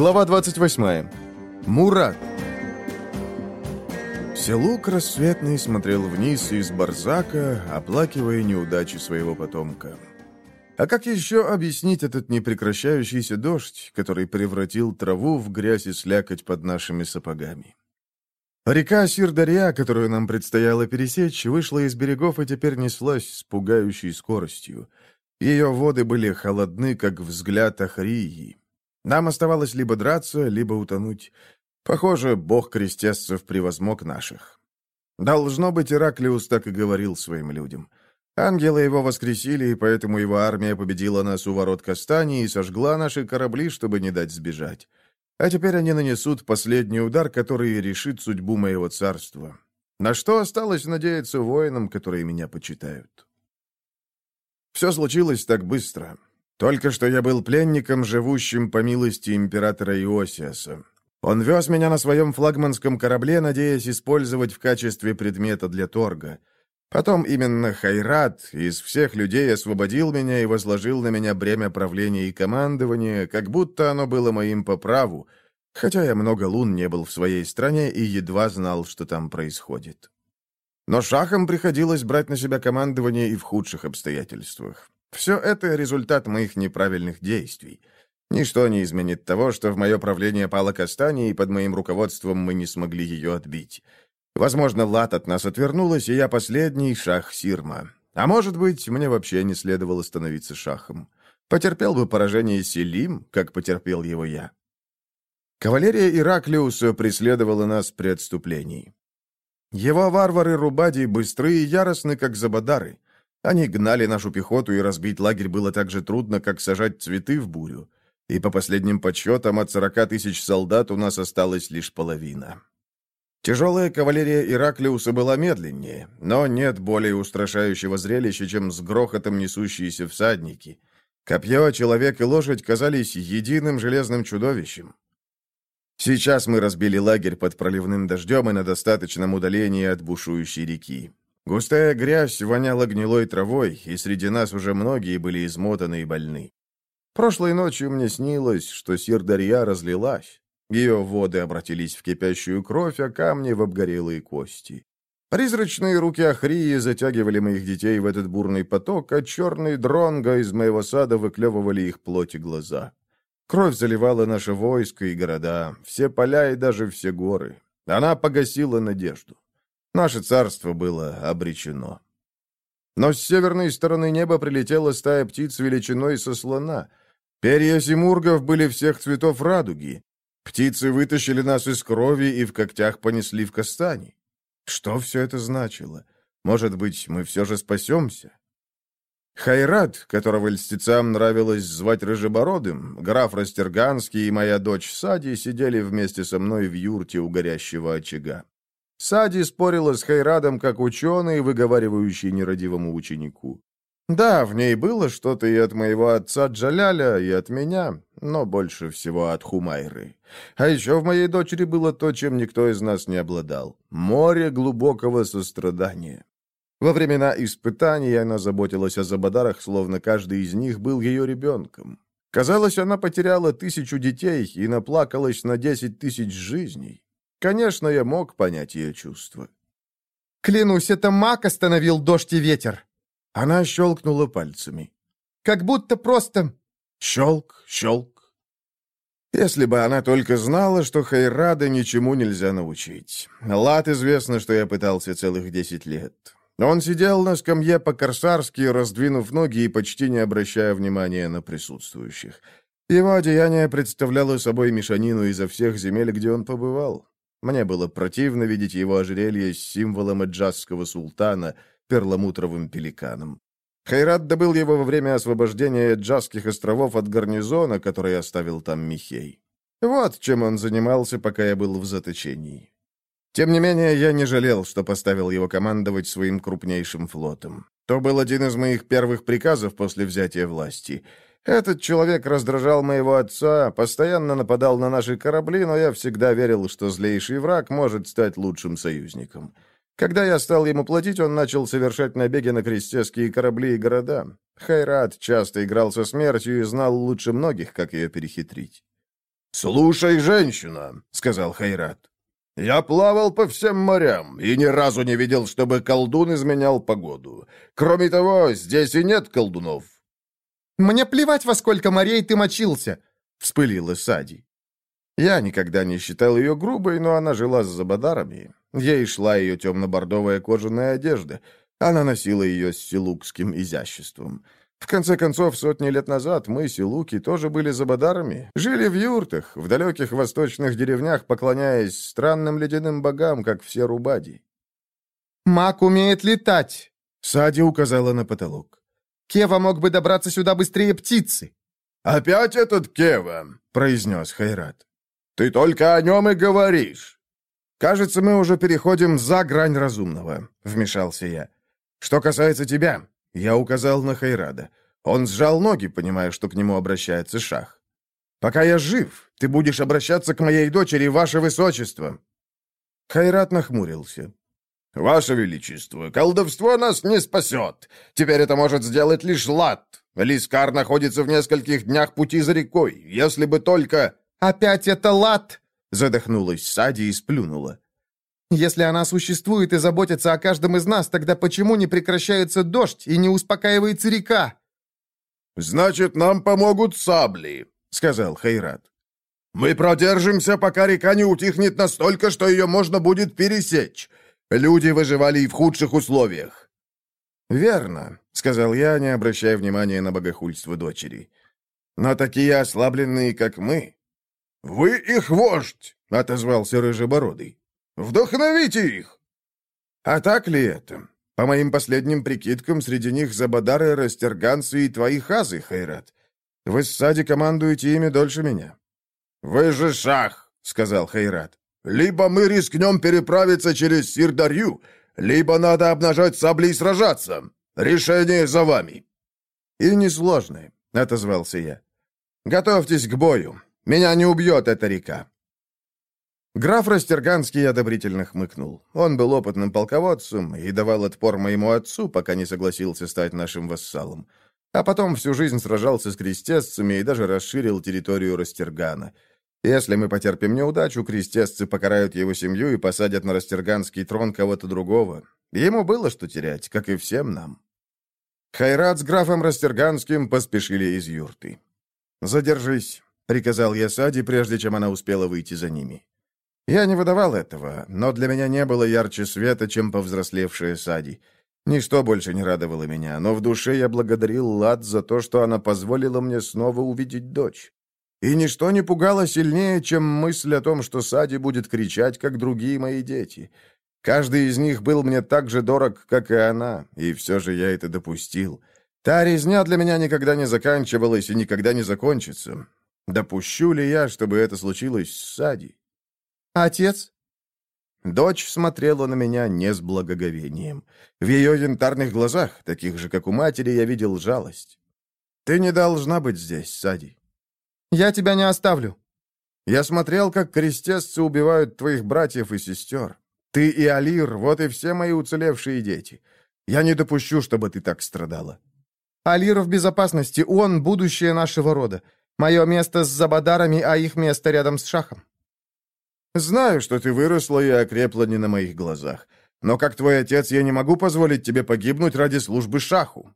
Глава 28. Мурат. Селук рассветный смотрел вниз из барзака, оплакивая неудачи своего потомка. А как еще объяснить этот непрекращающийся дождь, который превратил траву в грязь и слякоть под нашими сапогами? Река Сирдарья, которую нам предстояло пересечь, вышла из берегов и теперь неслась с пугающей скоростью. Ее воды были холодны, как взгляд Ахрии. Нам оставалось либо драться, либо утонуть. Похоже, бог крестесцев превозмог наших. Должно быть, Ираклиус так и говорил своим людям. Ангелы его воскресили, и поэтому его армия победила нас у ворот Кастани и сожгла наши корабли, чтобы не дать сбежать. А теперь они нанесут последний удар, который решит судьбу моего царства. На что осталось надеяться воинам, которые меня почитают? Все случилось так быстро. Только что я был пленником, живущим по милости императора Иосиаса. Он вез меня на своем флагманском корабле, надеясь использовать в качестве предмета для торга. Потом именно Хайрат из всех людей освободил меня и возложил на меня бремя правления и командования, как будто оно было моим по праву, хотя я много лун не был в своей стране и едва знал, что там происходит. Но шахам приходилось брать на себя командование и в худших обстоятельствах. Все это результат моих неправильных действий. Ничто не изменит того, что в мое правление пала Кастани, и под моим руководством мы не смогли ее отбить. Возможно, лад от нас отвернулась, и я последний шах Сирма. А может быть, мне вообще не следовало становиться шахом. Потерпел бы поражение Селим, как потерпел его я. Кавалерия Ираклиуса преследовала нас при отступлении. Его варвары Рубади быстры и яростны, как забадары. Они гнали нашу пехоту, и разбить лагерь было так же трудно, как сажать цветы в бурю. И по последним подсчетам, от 40 тысяч солдат у нас осталась лишь половина. Тяжелая кавалерия Ираклиуса была медленнее, но нет более устрашающего зрелища, чем с грохотом несущиеся всадники. Копье, человек и лошадь казались единым железным чудовищем. Сейчас мы разбили лагерь под проливным дождем и на достаточном удалении от бушующей реки. Густая грязь воняла гнилой травой, и среди нас уже многие были измотаны и больны. Прошлой ночью мне снилось, что Сирдарья разлилась. Ее воды обратились в кипящую кровь, а камни в обгорелые кости. Призрачные руки Ахрии затягивали моих детей в этот бурный поток, а черные дронга из моего сада выклевывали их плоть и глаза. Кровь заливала наше войско и города, все поля и даже все горы. Она погасила надежду. Наше царство было обречено. Но с северной стороны неба прилетела стая птиц величиной со слона. Перья симургов были всех цветов радуги. Птицы вытащили нас из крови и в когтях понесли в кастани. Что все это значило? Может быть, мы все же спасемся? Хайрат, которого льстецам нравилось звать Рыжебородым, граф Растерганский и моя дочь Сади сидели вместе со мной в юрте у горящего очага. Сади спорила с Хайрадом как ученый, выговаривающий нерадивому ученику. Да, в ней было что-то и от моего отца Джаляля, и от меня, но больше всего от Хумайры. А еще в моей дочери было то, чем никто из нас не обладал — море глубокого сострадания. Во времена испытаний она заботилась о Забадарах, словно каждый из них был ее ребенком. Казалось, она потеряла тысячу детей и наплакалась на десять тысяч жизней. Конечно, я мог понять ее чувства. «Клянусь, это маг остановил дождь и ветер!» Она щелкнула пальцами. «Как будто просто...» Щелк, щелк. Если бы она только знала, что Хайрада ничему нельзя научить. Лад известно, что я пытался целых десять лет. Он сидел на скамье по-корсарски, раздвинув ноги и почти не обращая внимания на присутствующих. Его одеяние представляло собой мешанину изо всех земель, где он побывал. Мне было противно видеть его ожерелье с символом эджазского султана, перламутровым пеликаном. Хайрат добыл его во время освобождения Эджазских островов от гарнизона, который оставил там Михей. Вот чем он занимался, пока я был в заточении. Тем не менее, я не жалел, что поставил его командовать своим крупнейшим флотом. То был один из моих первых приказов после взятия власти — этот человек раздражал моего отца, постоянно нападал на наши корабли, но я всегда верил, что злейший враг может стать лучшим союзником. Когда я стал ему платить, он начал совершать набеги на крестецкие корабли и города. Хайрат часто играл со смертью и знал лучше многих, как ее перехитрить. «Слушай, женщина», — сказал Хайрат, — «я плавал по всем морям и ни разу не видел, чтобы колдун изменял погоду. Кроме того, здесь и нет колдунов». «Мне плевать, во сколько морей ты мочился», — вспылила Сади. Я никогда не считал ее грубой, но она жила с забадарами. Ей шла ее темно-бордовая кожаная одежда. Она носила ее с силукским изяществом. В конце концов, сотни лет назад мы, силуки, тоже были забадарами, жили в юртах, в далеких восточных деревнях, поклоняясь странным ледяным богам, как все рубади. «Маг умеет летать!» — Сади указала на потолок. «Кева мог бы добраться сюда быстрее птицы!» «Опять этот Кева!» — произнес Хайрат. «Ты только о нем и говоришь!» «Кажется, мы уже переходим за грань разумного», — вмешался я. «Что касается тебя, я указал на Хайрада. Он сжал ноги, понимая, что к нему обращается шах. «Пока я жив, ты будешь обращаться к моей дочери, ваше высочество!» Хайрат нахмурился. «Ваше Величество, колдовство нас не спасет. Теперь это может сделать лишь лад. Лискар находится в нескольких днях пути за рекой. Если бы только...» «Опять это лад!» — задохнулась Сади и сплюнула. Если она существует и заботится о каждом из нас, тогда почему не прекращается дождь и не успокаивается река?» «Значит, нам помогут сабли», — сказал Хайрат. «Мы продержимся, пока река не утихнет настолько, что ее можно будет пересечь. Люди выживали и в худших условиях». «Верно», — сказал я, не обращая внимания на богохульство дочери. «Но такие ослабленные, как мы...» «Вы их вождь», — отозвался Рыжебородый. Вдохновите их!» «А так ли это? По моим последним прикидкам, среди них Забадары, Растерганцы и твои хазы, Хайрат. Вы с Сади командуете ими дольше меня». «Вы же шах!» — сказал Хайрат. «Либо мы рискнем переправиться через Сирдарью, либо надо обнажать сабли и сражаться. Решение за вами». «И несложное», — отозвался я. «Готовьтесь к бою. Меня не убьет эта река. Граф Растерганский одобрительно хмыкнул. Он был опытным полководцем и давал отпор моему отцу, пока не согласился стать нашим вассалом. А потом всю жизнь сражался с крестесцами и даже расширил территорию Растергана. Если мы потерпим неудачу, крестесцы покарают его семью и посадят на Растерганский трон кого-то другого. Ему было что терять, как и всем нам. Хайрат с графом Растерганским поспешили из юрты. «Задержись», — приказал я Сади, прежде чем она успела выйти за ними. Я не выдавал этого, но для меня не было ярче света, чем повзрослевшая Сади. Ничто больше не радовало меня, но в душе я благодарил Лад за то, что она позволила мне снова увидеть дочь. И ничто не пугало сильнее, чем мысль о том, что Сади будет кричать, как другие мои дети. Каждый из них был мне так же дорог, как и она, и все же я это допустил. Та резня для меня никогда не заканчивалась и никогда не закончится. Допущу ли я, чтобы это случилось с Сади? «Отец?» Дочь смотрела на меня не с благоговением. В ее янтарных глазах, таких же, как у матери, я видел жалость. «Ты не должна быть здесь, Сади». «Я тебя не оставлю». «Я смотрел, как крестесцы убивают твоих братьев и сестер. Ты и Алир, вот и все мои уцелевшие дети. Я не допущу, чтобы ты так страдала». «Алир в безопасности, он — будущее нашего рода. Мое место с Забадарами, а их место рядом с Шахом». Знаю, что ты выросла и окрепла не на моих глазах. Но как твой отец я не могу позволить тебе погибнуть ради службы шаху.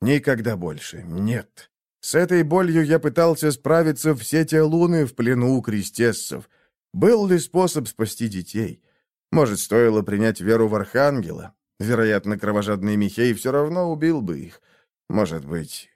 Никогда больше. Нет. С этой болью я пытался справиться все те луны в плену у крестесцев. Был ли способ спасти детей? Может, стоило принять веру в Архангела? Вероятно, кровожадный Михей все равно убил бы их. Может быть.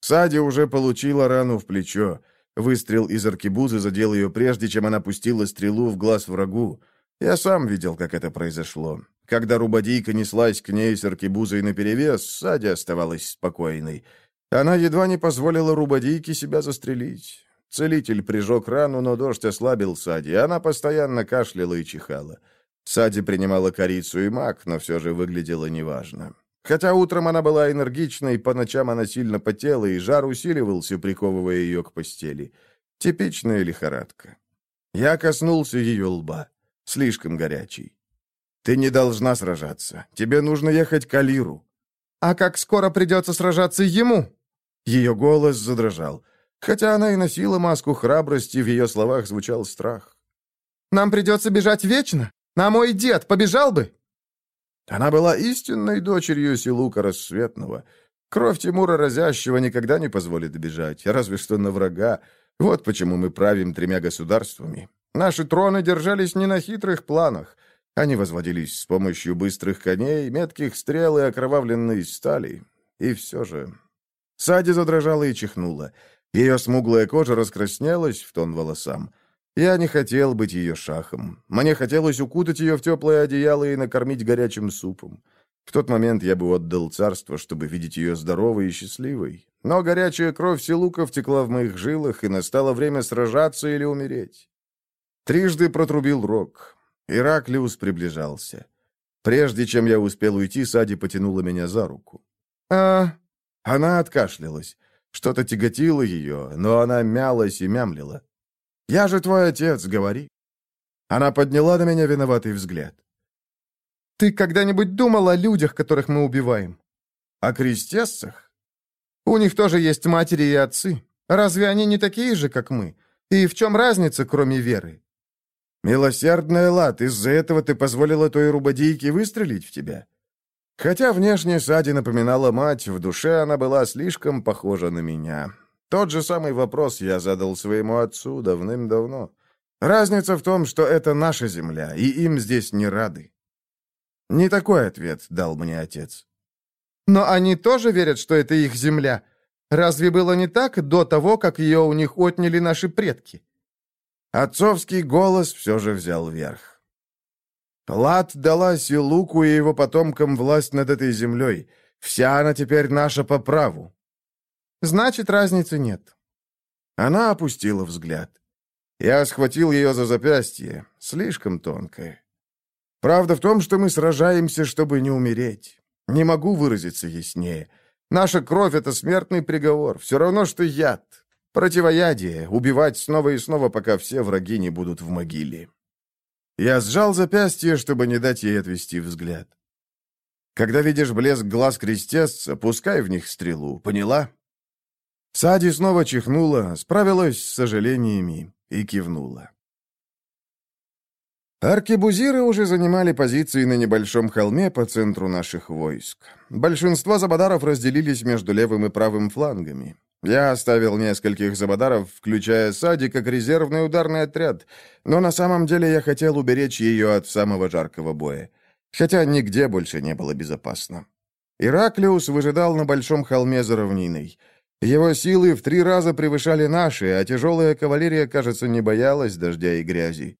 Сади уже получила рану в плечо. Выстрел из аркебузы задел ее прежде, чем она пустила стрелу в глаз врагу. Я сам видел, как это произошло. Когда Рубадийка неслась к ней с аркебузой наперевес, Садя оставалась спокойной. Она едва не позволила Рубадийке себя застрелить. Целитель прижег рану, но дождь ослабил Сади, она постоянно кашляла и чихала. Сади принимала корицу и мак, но все же выглядела неважно. Хотя утром она была энергичной, по ночам она сильно потела, и жар усиливался, приковывая ее к постели. Типичная лихорадка. Я коснулся ее лба. Слишком горячий. «Ты не должна сражаться. Тебе нужно ехать к Алиру». «А как скоро придется сражаться ему?» Ее голос задрожал. Хотя она и носила маску храбрости, в ее словах звучал страх. «Нам придется бежать вечно? На мой дед побежал бы?» Она была истинной дочерью Силука Рассветного. Кровь Тимура Разящего никогда не позволит бежать, разве что на врага. Вот почему мы правим тремя государствами. Наши троны держались не на хитрых планах. Они возводились с помощью быстрых коней, метких стрел и окровавленной стали. И все же... Сади задрожала и чихнула. Ее смуглая кожа раскраснелась в тон волосам. Я не хотел быть ее шахом. Мне хотелось укутать ее в теплое одеяло и накормить горячим супом. В тот момент я бы отдал царство, чтобы видеть ее здоровой и счастливой. Но горячая кровь Силуков текла в моих жилах, и настало время сражаться или умереть. Трижды протрубил рог. Ираклиус приближался. Прежде чем я успел уйти, Сади потянула меня за руку. «А...» Она откашлялась. Что-то тяготило ее, но она мялась и мямлила. «Я же твой отец, говори». Она подняла на меня виноватый взгляд. «Ты когда-нибудь думал о людях, которых мы убиваем?» «О крестесцах?» «У них тоже есть матери и отцы. Разве они не такие же, как мы? И в чем разница, кроме веры?» «Милосердная лад, из-за этого ты позволила той рубодейке выстрелить в тебя?» Хотя внешне Сади напоминала мать, в душе она была слишком похожа на меня. Тот же самый вопрос я задал своему отцу давным-давно. Разница в том, что это наша земля, и им здесь не рады. Не такой ответ дал мне отец. Но они тоже верят, что это их земля. Разве было не так до того, как ее у них отняли наши предки? Отцовский голос все же взял верх. Лад дала Силуку и его потомкам власть над этой землей. Вся она теперь наша по праву. Значит, разницы нет. Она опустила взгляд. Я схватил ее за запястье, слишком тонкое. Правда в том, что мы сражаемся, чтобы не умереть. Не могу выразиться яснее. Наша кровь — это смертный приговор, все равно, что яд. Противоядие, убивать снова и снова, пока все враги не будут в могиле. Я сжал запястье, чтобы не дать ей отвести взгляд. Когда видишь блеск глаз крестесца, пускай в них стрелу, поняла? Сади снова чихнула, справилась с сожалениями и кивнула. Аркебузиры уже занимали позиции на небольшом холме по центру наших войск. Большинство забадаров разделились между левым и правым флангами. Я оставил нескольких забадаров, включая Сади, как резервный ударный отряд, но на самом деле я хотел уберечь ее от самого жаркого боя. Хотя нигде больше не было безопасно. Ираклиус выжидал на большом холме за равниной. Его силы в три раза превышали наши, а тяжелая кавалерия, кажется, не боялась дождя и грязи.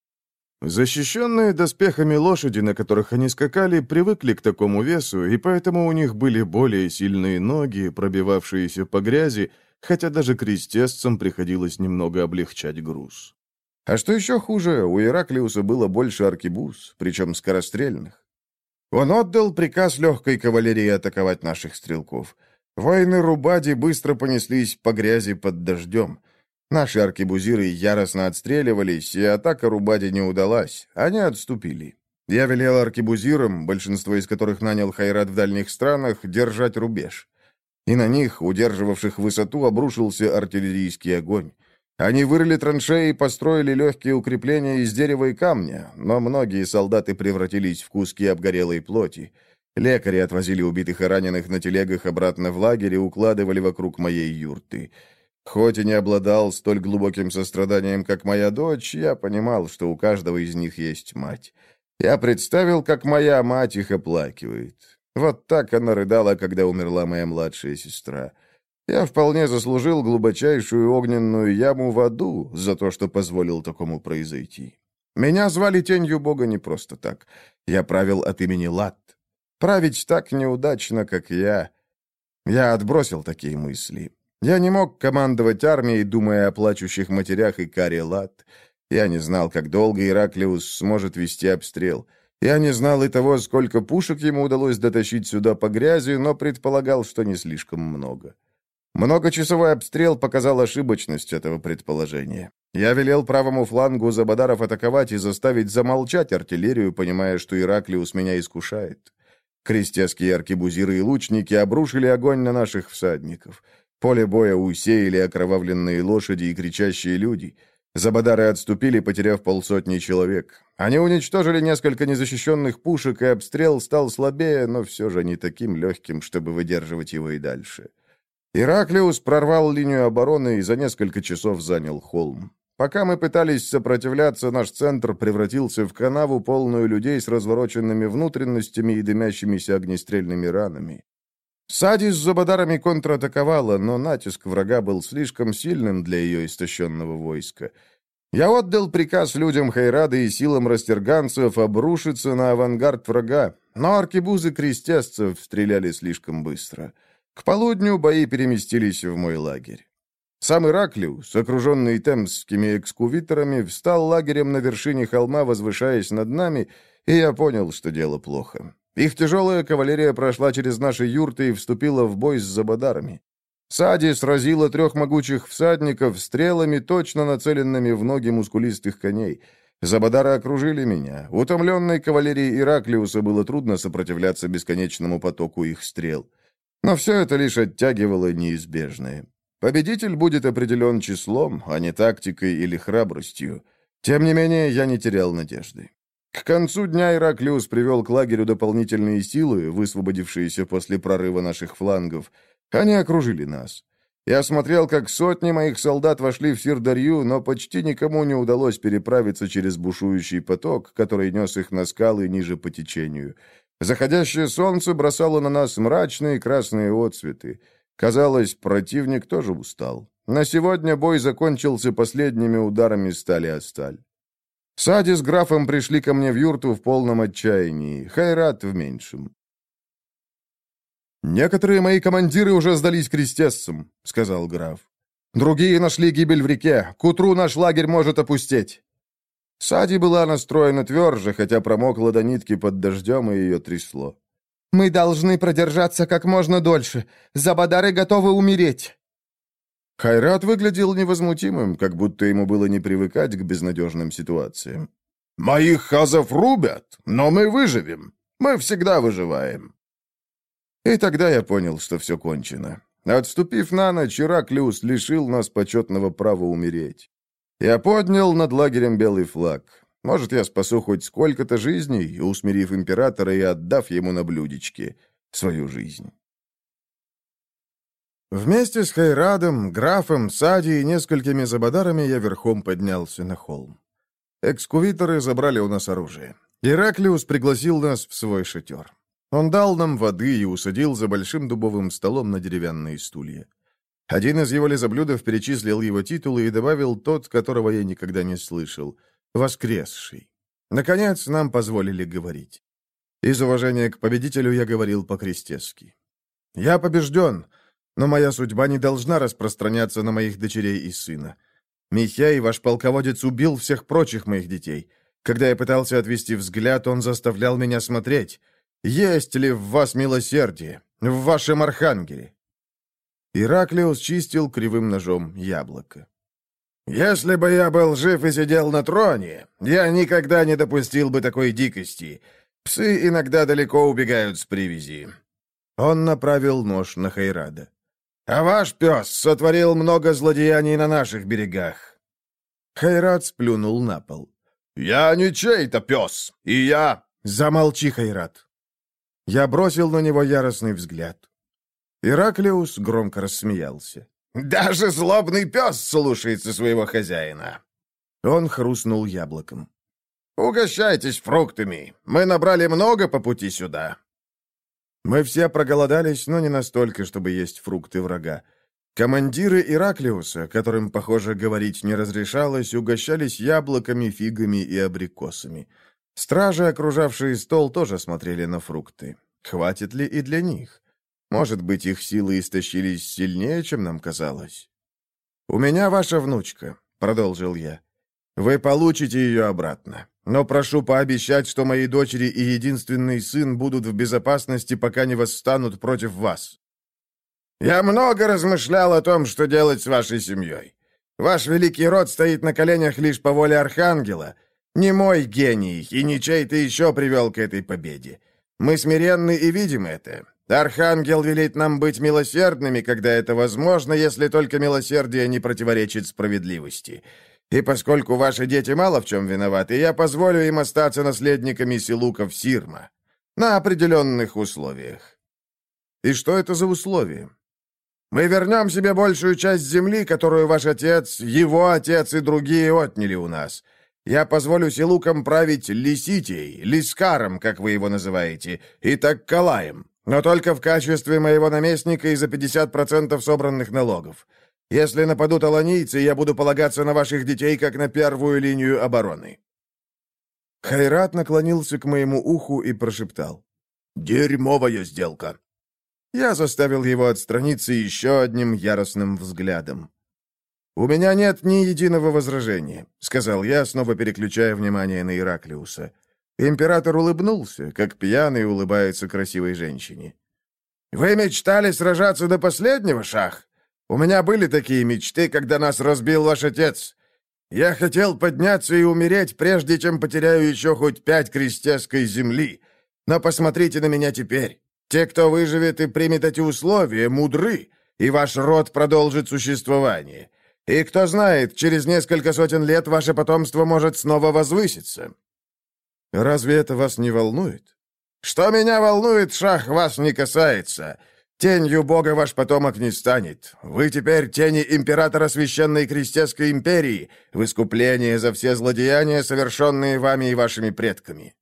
Защищенные доспехами лошади, на которых они скакали, привыкли к такому весу, и поэтому у них были более сильные ноги, пробивавшиеся по грязи, хотя даже крестесцам приходилось немного облегчать груз. А что еще хуже, у Ираклиуса было больше аркебуз, причем скорострельных. Он отдал приказ легкой кавалерии атаковать наших стрелков. Воины Рубади быстро понеслись по грязи под дождем. Наши аркебузиры яростно отстреливались, и атака Рубади не удалась. Они отступили. Я велел аркебузирам, большинство из которых нанял Хайрат в дальних странах, держать рубеж и на них, удерживавших высоту, обрушился артиллерийский огонь. Они вырыли траншеи и построили легкие укрепления из дерева и камня, но многие солдаты превратились в куски обгорелой плоти. Лекари отвозили убитых и раненых на телегах обратно в лагерь и укладывали вокруг моей юрты. Хоть и не обладал столь глубоким состраданием, как моя дочь, я понимал, что у каждого из них есть мать. Я представил, как моя мать их оплакивает. Вот так она рыдала, когда умерла моя младшая сестра. Я вполне заслужил глубочайшую огненную яму в аду за то, что позволил такому произойти. Меня звали тенью Бога не просто так. Я правил от имени Лат. Править так неудачно, как я. Я отбросил такие мысли. Я не мог командовать армией, думая о плачущих матерях и каре Лат. Я не знал, как долго Ираклиус сможет вести обстрел. Я не знал и того, сколько пушек ему удалось дотащить сюда по грязи, но предполагал, что не слишком много. Многочасовой обстрел показал ошибочность этого предположения. Я велел правому флангу Забадаров атаковать и заставить замолчать артиллерию, понимая, что Ираклиус меня искушает. Крестьянские аркебузиры и лучники обрушили огонь на наших всадников. Поле боя усеяли окровавленные лошади и кричащие люди. Забадары отступили, потеряв полсотни человек. Они уничтожили несколько незащищенных пушек, и обстрел стал слабее, но все же не таким легким, чтобы выдерживать его и дальше. Ираклиус прорвал линию обороны и за несколько часов занял холм. Пока мы пытались сопротивляться, наш центр превратился в канаву, полную людей с развороченными внутренностями и дымящимися огнестрельными ранами. Сади с Забадарами контратаковала, но натиск врага был слишком сильным для ее истощенного войска. Я отдал приказ людям Хайрада и силам растерганцев обрушиться на авангард врага, но аркебузы крестесцев стреляли слишком быстро. К полудню бои переместились в мой лагерь. Сам Ираклиус, окруженный темскими экскувиторами, встал лагерем на вершине холма, возвышаясь над нами, и я понял, что дело плохо. Их тяжелая кавалерия прошла через наши юрты и вступила в бой с забадарами. Сади сразила трех могучих всадников стрелами, точно нацеленными в ноги мускулистых коней. Забадары окружили меня. Утомленной кавалерии Ираклиуса было трудно сопротивляться бесконечному потоку их стрел. Но все это лишь оттягивало неизбежное. Победитель будет определен числом, а не тактикой или храбростью. Тем не менее, я не терял надежды. К концу дня Ираклиус привел к лагерю дополнительные силы, высвободившиеся после прорыва наших флангов. Они окружили нас. Я смотрел, как сотни моих солдат вошли в Сирдарью, но почти никому не удалось переправиться через бушующий поток, который нес их на скалы ниже по течению. Заходящее солнце бросало на нас мрачные красные отцветы. Казалось, противник тоже устал. На сегодня бой закончился последними ударами стали о сталь. Сади с графом пришли ко мне в юрту в полном отчаянии, Хайрат в меньшем. «Некоторые мои командиры уже сдались крестесцам», — сказал граф. «Другие нашли гибель в реке. К утру наш лагерь может опустеть». Сади была настроена тверже, хотя промокла до нитки под дождем, и ее трясло. Мы должны продержаться как можно дольше. Забадары готовы умереть». Хайрат выглядел невозмутимым, как будто ему было не привыкать к безнадежным ситуациям. «Моих хазов рубят, но мы выживем. Мы всегда выживаем». И тогда я понял, что все кончено. Отступив на ночь, Ираклиус лишил нас почетного права умереть. Я поднял над лагерем белый флаг. Может, я спасу хоть сколько-то жизней, усмирив императора и отдав ему на блюдечке свою жизнь. Вместе с Хайрадом, графом, Сади и несколькими забадарами я верхом поднялся на холм. Экскувиторы забрали у нас оружие. Ираклиус пригласил нас в свой шатер. Он дал нам воды и усадил за большим дубовым столом на деревянные стулья. Один из его лизоблюдов перечислил его титулы и добавил тот, которого я никогда не слышал — воскресший. Наконец, нам позволили говорить. Из уважения к победителю я говорил по-крестецки. «Я побежден, но моя судьба не должна распространяться на моих дочерей и сына. Михей, ваш полководец, убил всех прочих моих детей. Когда я пытался отвести взгляд, он заставлял меня смотреть. Есть ли в вас милосердие? В вашем архангеле?» Ираклиус чистил кривым ножом яблоко. «Если бы я был жив и сидел на троне, я никогда не допустил бы такой дикости. Псы иногда далеко убегают с привязи». Он направил нож на Хайрада. «А ваш пес сотворил много злодеяний на наших берегах». Хайрад сплюнул на пол. «Я не чей-то пес, и я...» «Замолчи, Хайрад». Я бросил на него яростный взгляд. Ираклиус громко рассмеялся. Даже злобный пес слушается своего хозяина. Он хрустнул яблоком. «Угощайтесь фруктами. Мы набрали много по пути сюда». Мы все проголодались, но не настолько, чтобы есть фрукты врага. Командиры Ираклиуса, которым, похоже, говорить не разрешалось, угощались яблоками, фигами и абрикосами. Стражи, окружавшие стол, тоже смотрели на фрукты. Хватит ли и для них? Может быть, их силы истощились сильнее, чем нам казалось. «У меня ваша внучка», — продолжил я. «Вы получите ее обратно. Но прошу пообещать, что мои дочери и единственный сын будут в безопасности, пока не восстанут против вас». «Я много размышлял о том, что делать с вашей семьей. Ваш великий род стоит на коленях лишь по воле Архангела. Не мой гений, и не чей-то еще привел к этой победе. Мы смиренны и видим это. Архангел велит нам быть милосердными, когда это возможно, если только милосердие не противоречит справедливости. И поскольку ваши дети мало в чем виноваты, я позволю им остаться наследниками Силуков Сирма. На определенных условиях. И что это за условия? Мы вернем себе большую часть земли, которую ваш отец, его отец и другие отняли у нас. Я позволю Силукам править Лиситией, Лискаром, как вы его называете, и Таккалаем, но только в качестве моего наместника и за 50% собранных налогов. Если нападут аланийцы, я буду полагаться на ваших детей, как на первую линию обороны». Хайрат наклонился к моему уху и прошептал. «Дерьмовая сделка». Я заставил его отстраниться еще одним яростным взглядом. «У меня нет ни единого возражения», — сказал я, снова переключая внимание на Ираклиуса. Император улыбнулся, как пьяный улыбается красивой женщине. «Вы мечтали сражаться до последнего, Шах? У меня были такие мечты, когда нас разбил ваш отец. Я хотел подняться и умереть, прежде чем потеряю еще хоть пять крестьянской земли. Но посмотрите на меня теперь. Те, кто выживет и примет эти условия, мудры, и ваш род продолжит существование. И кто знает, через несколько сотен лет ваше потомство может снова возвыситься. Разве это вас не волнует? Что меня волнует, шах, вас не касается. Тенью Бога ваш потомок не станет. Вы теперь тени императора Священной Крестецкой империи, в искупление за все злодеяния, совершенные вами и вашими предками.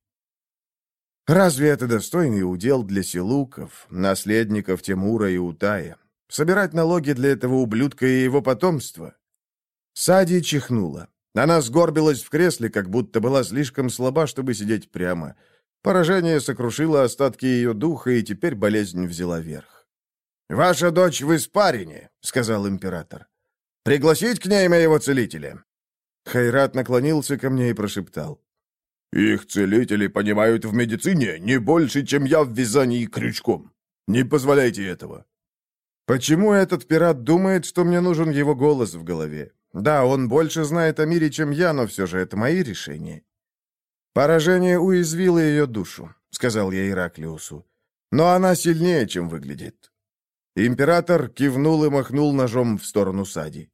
Разве это достойный удел для силуков, наследников Тимура и Утая? Собирать налоги для этого ублюдка и его потомства?» Сади чихнула. Она сгорбилась в кресле, как будто была слишком слаба, чтобы сидеть прямо. Поражение сокрушило остатки ее духа, и теперь болезнь взяла верх. «Ваша дочь в испарине», — сказал император. «Пригласить к ней моего целителя?» Хайрат наклонился ко мне и прошептал. «Их целители понимают в медицине не больше, чем я в вязании крючком. Не позволяйте этого». Почему этот пират думает, что мне нужен его голос в голове? Да, он больше знает о мире, чем я, но все же это мои решения. Поражение уязвило ее душу, сказал я Ираклиусу. Но она сильнее, чем выглядит. Император кивнул и махнул ножом в сторону Сади.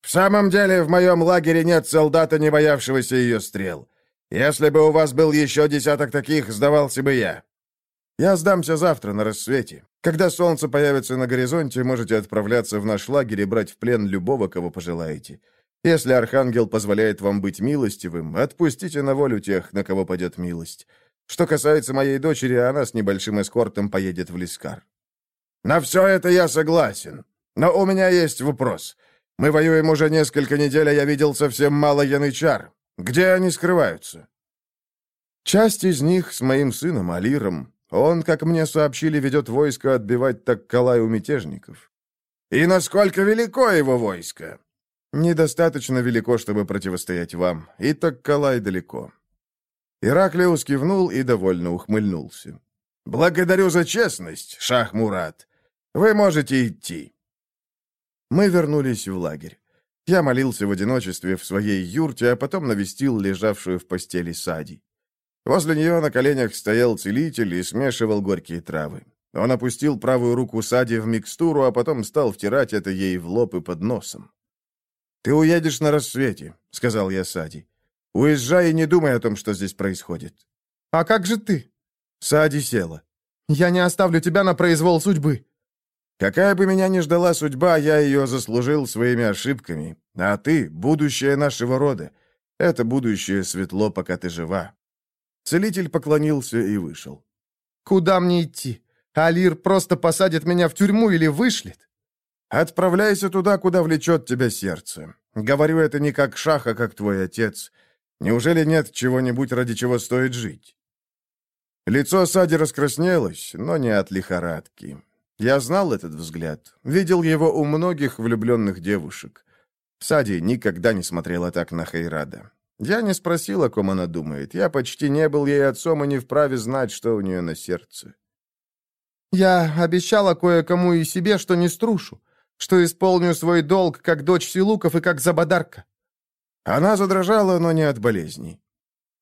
«В самом деле, в моем лагере нет солдата, не боявшегося ее стрел. Если бы у вас был еще десяток таких, сдавался бы я. Я сдамся завтра на рассвете. Когда солнце появится на горизонте, можете отправляться в наш лагерь и брать в плен любого, кого пожелаете. Если Архангел позволяет вам быть милостивым, отпустите на волю тех, на кого падет милость. Что касается моей дочери, она с небольшим эскортом поедет в Лискар. На все это я согласен. Но у меня есть вопрос. Мы воюем уже несколько недель, а я видел совсем мало янычар. Где они скрываются? Часть из них с моим сыном Алиром, он, как мне сообщили, ведет войско отбивать Таккалай у мятежников. И насколько велико его войско? Недостаточно велико, чтобы противостоять вам, и Таккалай далеко. Ираклиус кивнул и довольно ухмыльнулся. «Благодарю за честность, Шах Мурат. Вы можете идти». Мы вернулись в лагерь. Я молился в одиночестве в своей юрте, а потом навестил лежавшую в постели Сади. Возле нее на коленях стоял целитель и смешивал горькие травы. Он опустил правую руку Сади в микстуру, а потом стал втирать это ей в лоб и под носом. «Ты уедешь на рассвете», — сказал я Сади. «Уезжай и не думай о том, что здесь происходит». «А как же ты?» Сади села. «Я не оставлю тебя на произвол судьбы». «Какая бы меня ни ждала судьба, я ее заслужил своими ошибками. А ты — будущее нашего рода. Это будущее светло, пока ты жива. Целитель поклонился и вышел. «Куда мне идти? Алир просто посадит меня в тюрьму или вышлет?» «Отправляйся туда, куда влечет тебя сердце. Говорю это не как шах, а как твой отец. Неужели нет чего-нибудь, ради чего стоит жить?» Лицо Сади раскраснелось, но не от лихорадки. Я знал этот взгляд, видел его у многих влюбленных девушек. Сади никогда не смотрела так на Хайрада. Я не спросил, о ком она думает. Я почти не был ей отцом и не вправе знать, что у нее на сердце. «Я обещала кое-кому и себе, что не струшу, что исполню свой долг как дочь Силуков и как Забадарка». Она задрожала, но не от болезней.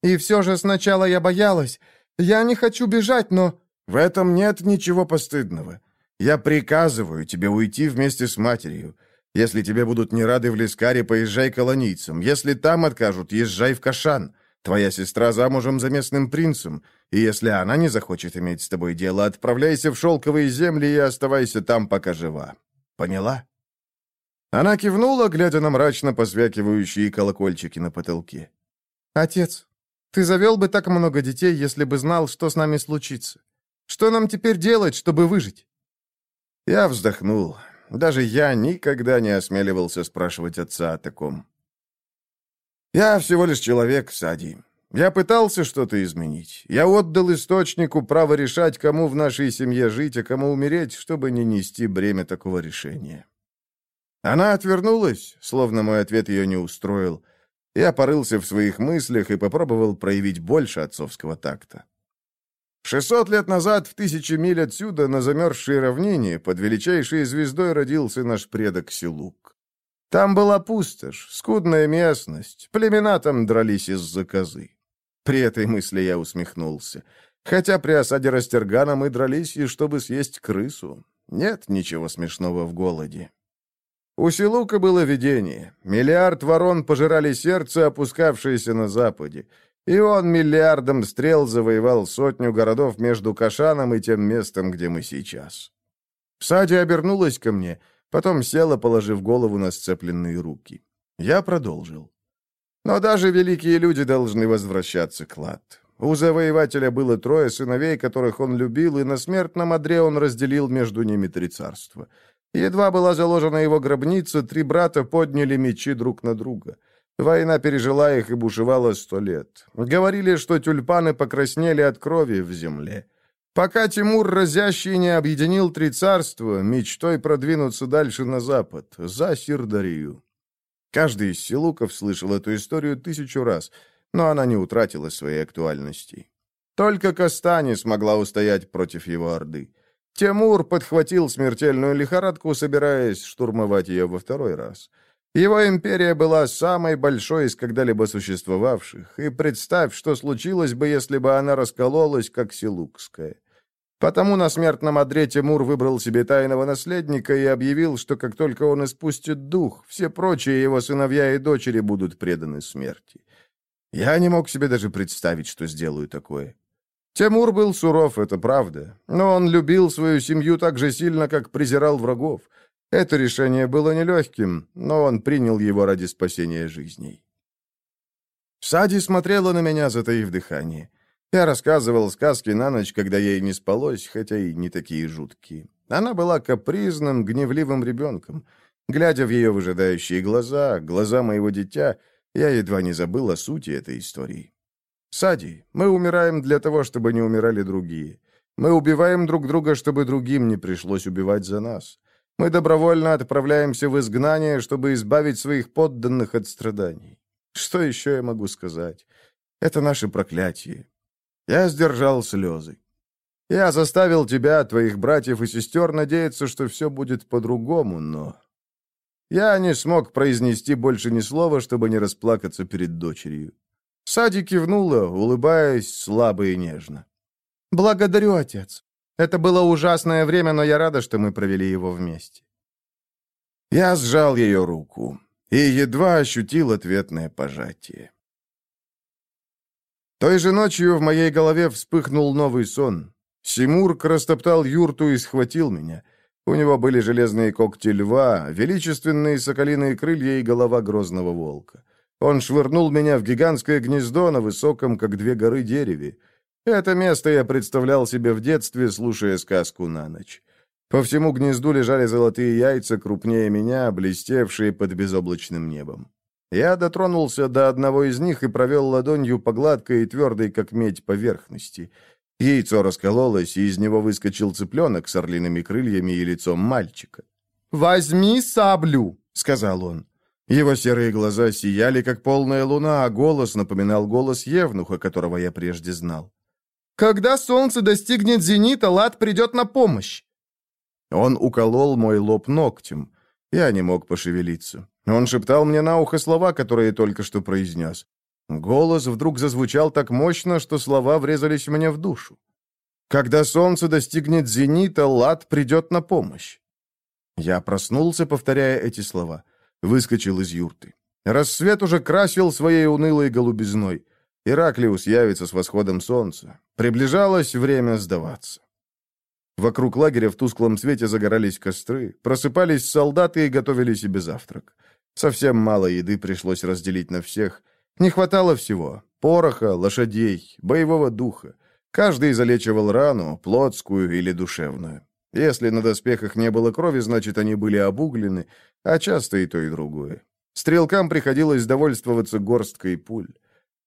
«И все же сначала я боялась. Я не хочу бежать, но В этом нет ничего постыдного. Я приказываю тебе уйти вместе с матерью. Если тебе будут не рады в Лискаре, поезжай к колонийцам. Если там откажут, езжай в Кашан. Твоя сестра замужем за местным принцем, и если она не захочет иметь с тобой дело, отправляйся в шелковые земли и оставайся там, пока жива. Поняла?» Она кивнула, глядя на мрачно позвякивающие колокольчики на потолке. «Отец, ты завел бы так много детей, если бы знал, что с нами случится. Что нам теперь делать, чтобы выжить?» Я вздохнул. Даже я никогда не осмеливался спрашивать отца о таком. «Я всего лишь человек, Сади. Я пытался что-то изменить. Я отдал источнику право решать, кому в нашей семье жить, а кому умереть, чтобы не нести бремя такого решения». Она отвернулась, словно мой ответ ее не устроил. Я порылся в своих мыслях и попробовал проявить больше отцовского такта. Шестьсот лет назад, в тысячи миль отсюда, на замерзшей равнине, под величайшей звездой родился наш предок Силук. Там была пустошь, скудная местность, племена там дрались из-за козы. При этой мысли я усмехнулся. Хотя при осаде Растергана мы дрались и чтобы съесть крысу. Нет ничего смешного в голоде. У Силука было видение. Миллиард ворон пожирали сердце, опускавшееся на западе. И он миллиардом стрел завоевал сотню городов между Кашаном и тем местом, где мы сейчас. Сади обернулась ко мне, потом села, положив голову на сцепленные руки. Я продолжил. Но даже великие люди должны возвращаться к лад. У завоевателя было трое сыновей, которых он любил, и на смертном одре он разделил между ними три царства. Едва была заложена его гробница, три брата подняли мечи друг на друга. Война пережила их и бушевала сто лет. Говорили, что тюльпаны покраснели от крови в земле. Пока Тимур разящий не объединил три царства, мечтой продвинуться дальше на запад, за Сирдарию. Каждый из селуков слышал эту историю тысячу раз, но она не утратила своей актуальности. Только Кастани смогла устоять против его орды. Тимур подхватил смертельную лихорадку, собираясь штурмовать ее во второй раз — его империя была самой большой из когда-либо существовавших, и представь, что случилось бы, если бы она раскололась, как Силукская. Потому на смертном одре Тимур выбрал себе тайного наследника и объявил, что как только он испустит дух, все прочие его сыновья и дочери будут преданы смерти. Я не мог себе даже представить, что сделаю такое. Тимур был суров, это правда, но он любил свою семью так же сильно, как презирал врагов. Это решение было нелегким, но он принял его ради спасения жизней. Сади смотрела на меня, затаив дыхание. Я рассказывал сказки на ночь, когда ей не спалось, хотя и не такие жуткие. Она была капризным, гневливым ребенком. Глядя в ее выжидающие глаза, глаза моего дитя, я едва не забыл о сути этой истории. «Сади, мы умираем для того, чтобы не умирали другие. Мы убиваем друг друга, чтобы другим не пришлось убивать за нас. Мы добровольно отправляемся в изгнание, чтобы избавить своих подданных от страданий. Что еще я могу сказать? Это наше проклятие. Я сдержал слезы. Я заставил тебя, твоих братьев и сестер, надеяться, что все будет по-другому, но... Я не смог произнести больше ни слова, чтобы не расплакаться перед дочерью. Сади кивнула, улыбаясь слабо и нежно. «Благодарю, отец. Это было ужасное время, но я рада, что мы провели его вместе. Я сжал ее руку и едва ощутил ответное пожатие. Той же ночью в моей голове вспыхнул новый сон. Симурк растоптал юрту и схватил меня. У него были железные когти льва, величественные соколиные крылья и голова грозного волка. Он швырнул меня в гигантское гнездо на высоком, как две горы, дереве. Это место я представлял себе в детстве, слушая сказку на ночь. По всему гнезду лежали золотые яйца, крупнее меня, блестевшие под безоблачным небом. Я дотронулся до одного из них и провел ладонью по гладкой и твердой, как медь, поверхности. Яйцо раскололось, и из него выскочил цыпленок с орлиными крыльями и лицом мальчика. «Возьми саблю», — сказал он. Его серые глаза сияли, как полная луна, а голос напоминал голос Евнуха, которого я прежде знал. Когда солнце достигнет зенита, лад придет на помощь. Он уколол мой лоб ногтем. Я не мог пошевелиться. Он шептал мне на ухо слова, которые только что произнес. Голос вдруг зазвучал так мощно, что слова врезались мне в душу. Когда солнце достигнет зенита, лад придет на помощь. Я проснулся, повторяя эти слова. Выскочил из юрты. Рассвет уже красил своей унылой голубизной. Ираклиус явится с восходом солнца. Приближалось время сдаваться. Вокруг лагеря в тусклом свете загорались костры, просыпались солдаты и готовили себе завтрак. Совсем мало еды пришлось разделить на всех. Не хватало всего. Пороха, лошадей, боевого духа. Каждый залечивал рану, плотскую или душевную. Если на доспехах не было крови, значит, они были обуглены, а часто и то, и другое. Стрелкам приходилось довольствоваться горсткой пуль.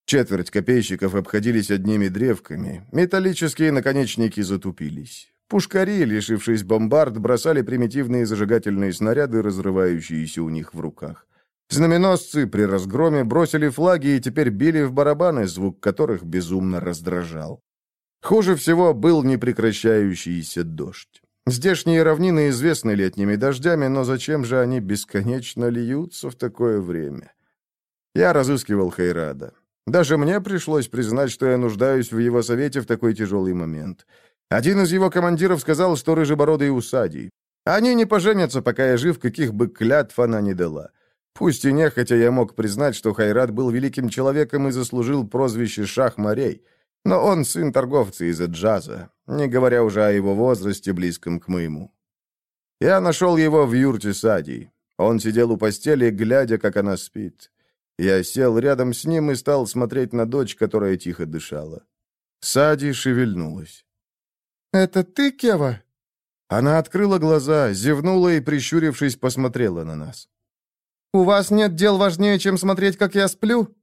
Четверть копейщиков обходились одними древками. Металлические наконечники затупились. Пушкари, лишившись бомбард, бросали примитивные зажигательные снаряды, разрывающиеся у них в руках. Знаменосцы при разгроме бросили флаги и теперь били в барабаны, звук которых безумно раздражал. Хуже всего был непрекращающийся дождь. Здешние равнины известны летними дождями, но зачем же они бесконечно льются в такое время? Я разыскивал Хайрада. Даже мне пришлось признать, что я нуждаюсь в его совете в такой тяжелый момент. Один из его командиров сказал, что рыжебородый усадий. Они не поженятся, пока я жив, каких бы клятв она не дала. Пусть и нехотя я мог признать, что Хайрат был великим человеком и заслужил прозвище «Шах морей», но он сын торговца из-за джаза, не говоря уже о его возрасте, близком к моему. Я нашел его в юрте Садий. Он сидел у постели, глядя, как она спит. Я сел рядом с ним и стал смотреть на дочь, которая тихо дышала. Сади шевельнулась. «Это ты, Кева?» Она открыла глаза, зевнула и, прищурившись, посмотрела на нас. «У вас нет дел важнее, чем смотреть, как я сплю?»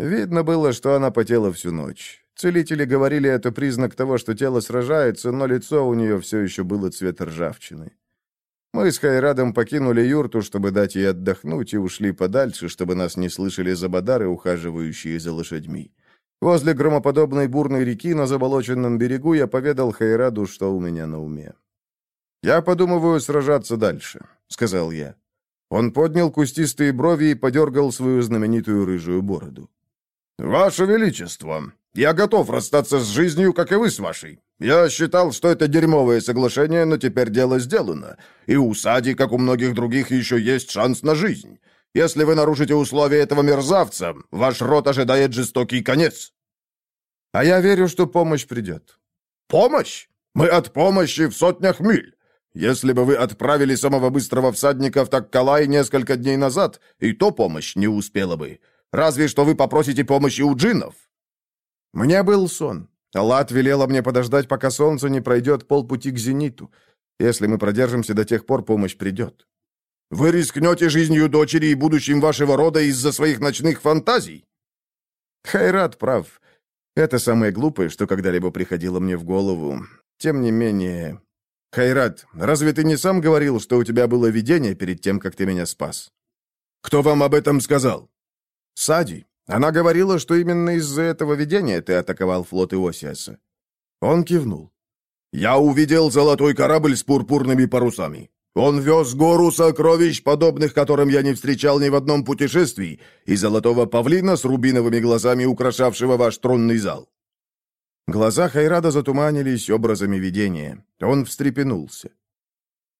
Видно было, что она потела всю ночь. Целители говорили, это признак того, что тело сражается, но лицо у нее все еще было цвета ржавчины. Мы с Хайрадом покинули юрту, чтобы дать ей отдохнуть, и ушли подальше, чтобы нас не слышали забадары, ухаживающие за лошадьми. Возле громоподобной бурной реки на заболоченном берегу я поведал Хайраду, что у меня на уме. «Я подумываю сражаться дальше», — сказал я. Он поднял кустистые брови и подергал свою знаменитую рыжую бороду. «Ваше Величество, я готов расстаться с жизнью, как и вы с вашей. Я считал, что это дерьмовое соглашение, но теперь дело сделано. И у Сади, как у многих других, еще есть шанс на жизнь. Если вы нарушите условия этого мерзавца, ваш род ожидает жестокий конец». «А я верю, что помощь придет». «Помощь? Мы от помощи в сотнях миль. Если бы вы отправили самого быстрого всадника в Таккалай несколько дней назад, и то помощь не успела бы. Разве что вы попросите помощи у джиннов». Мне был сон. Лад велела мне подождать, пока солнце не пройдет полпути к зениту. Если мы продержимся до тех пор, помощь придет. Вы рискнете жизнью дочери и будущим вашего рода из-за своих ночных фантазий?» Хайрат прав. Это самое глупое, что когда-либо приходило мне в голову. Тем не менее... Хайрат, разве ты не сам говорил, что у тебя было видение перед тем, как ты меня спас? Кто вам об этом сказал? Сади. Она говорила, что именно из-за этого видения ты атаковал флот Иосиаса. Он кивнул. «Я увидел золотой корабль с пурпурными парусами. Он вез гору сокровищ, подобных которым я не встречал ни в одном путешествии, и золотого павлина с рубиновыми глазами, украшавшего ваш тронный зал». Глаза Хайрада затуманились образами видения. Он встрепенулся.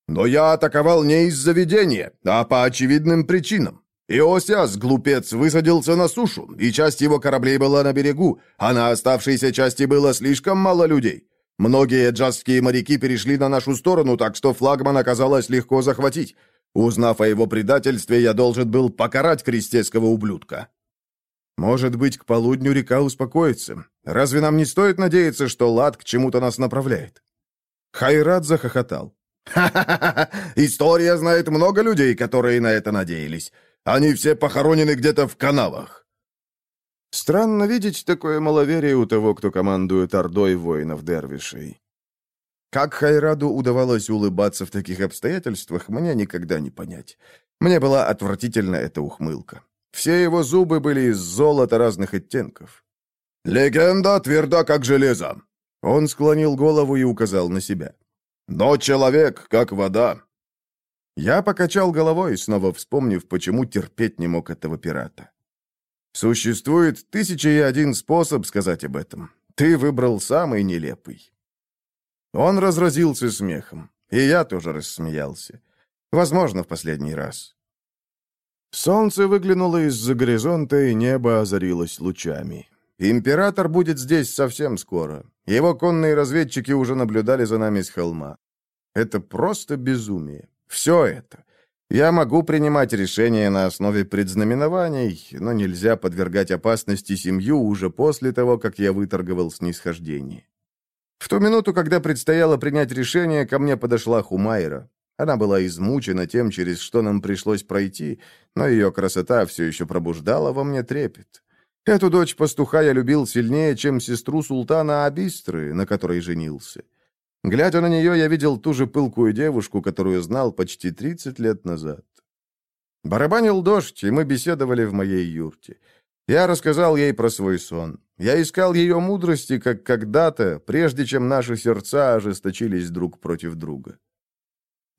«Но я атаковал не из-за видения, а по очевидным причинам. Иосиас, глупец, высадился на сушу, и часть его кораблей была на берегу, а на оставшейся части было слишком мало людей. Многие джазские моряки перешли на нашу сторону, так что флагман оказалось легко захватить. Узнав о его предательстве, я должен был покарать крестецкого ублюдка. Может быть, к полудню река успокоится. Разве нам не стоит надеяться, что лад к чему-то нас направляет? Хайрат захохотал. «Ха-ха-ха! История знает много людей, которые на это надеялись. Они все похоронены где-то в канавах. Странно видеть такое маловерие у того, кто командует ордой воинов-дервишей. Как Хайраду удавалось улыбаться в таких обстоятельствах, мне никогда не понять. Мне была отвратительна эта ухмылка. Все его зубы были из золота разных оттенков. «Легенда тверда, как железо!» Он склонил голову и указал на себя. «Но человек, как вода!» Я покачал головой, снова вспомнив, почему терпеть не мог этого пирата. Существует тысяча и один способ сказать об этом. Ты выбрал самый нелепый. Он разразился смехом, и я тоже рассмеялся. Возможно, в последний раз. Солнце выглянуло из-за горизонта, и небо озарилось лучами. Император будет здесь совсем скоро. Его конные разведчики уже наблюдали за нами с холма. Это просто безумие. Все это. Я могу принимать решения на основе предзнаменований, но нельзя подвергать опасности семью уже после того, как я выторговал снисхождение. В ту минуту, когда предстояло принять решение, ко мне подошла Хумайра. Она была измучена тем, через что нам пришлось пройти, но ее красота все еще пробуждала во мне трепет. Эту дочь пастуха я любил сильнее, чем сестру султана Абистры, на которой женился. Глядя на нее, я видел ту же пылкую девушку, которую знал почти 30 лет назад. Барабанил дождь, и мы беседовали в моей юрте. Я рассказал ей про свой сон. Я искал ее мудрости, как когда-то, прежде чем наши сердца ожесточились друг против друга.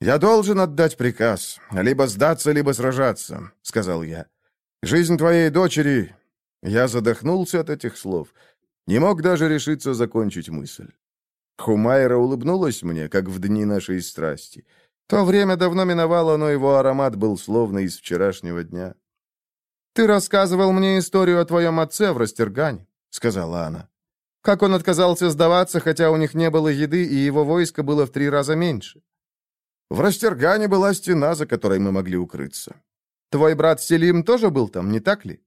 «Я должен отдать приказ. Либо сдаться, либо сражаться», — сказал я. «Жизнь твоей дочери...» Я задохнулся от этих слов. Не мог даже решиться закончить мысль. Хумайра улыбнулась мне, как в дни нашей страсти. То время давно миновало, но его аромат был словно из вчерашнего дня. «Ты рассказывал мне историю о твоем отце в Растергане», — сказала она. «Как он отказался сдаваться, хотя у них не было еды, и его войско было в три раза меньше». «В Растергане была стена, за которой мы могли укрыться». «Твой брат Селим тоже был там, не так ли?»